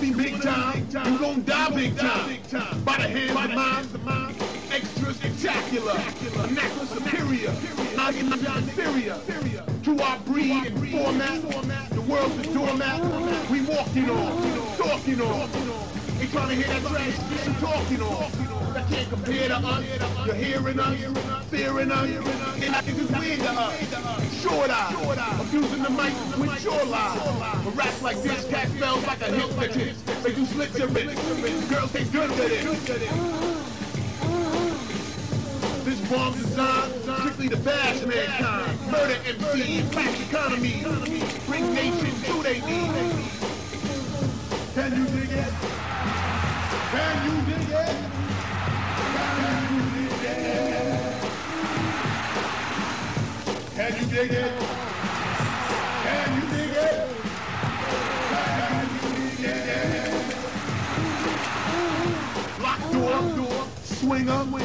big time, you gon' die big time. By the hands of mine, extra spectacular, vernacular superior, not inferior. To our breed and format, the world's a doormat. We walking on, talking on. They trying to hear that trash you talking on. That can't compare to us. You're hearing us, fearing us. And I think it's weird to us. Short eye, abusing the mic with your lies. But raps like this, cat spells like a hypnotist. They do slit your wrist. Girls take good with it. This bomb's designed strictly to bash mankind. Murder MCs, black economy. Bring nations Can you dig it? Can you dig it? Can you dig it? Lock door, door, swinger, more,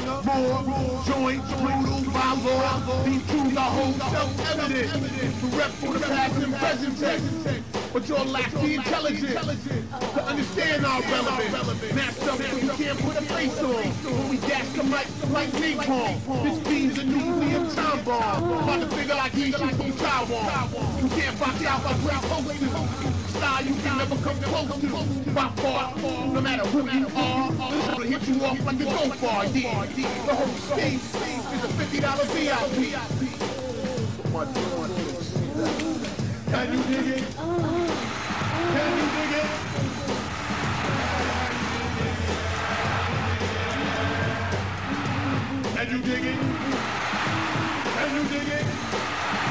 joint, brutal, law. These truths are whole self-evident. To rep for the past and present tense. But you're lack the intelligence to understand our relevance. Masked up so you can't put a face on. When we dash the mic like napalm. This beam's a bomb. About to figure like he's from Taiwan. You can't box out by great hostess. Style you can never come close to. By far, no matter who you are, gonna hit you off like go far. The whole is a $50 VIP. Put my door on you. Can you dig it? Can you dig it? Can you dig it? Can you dig it?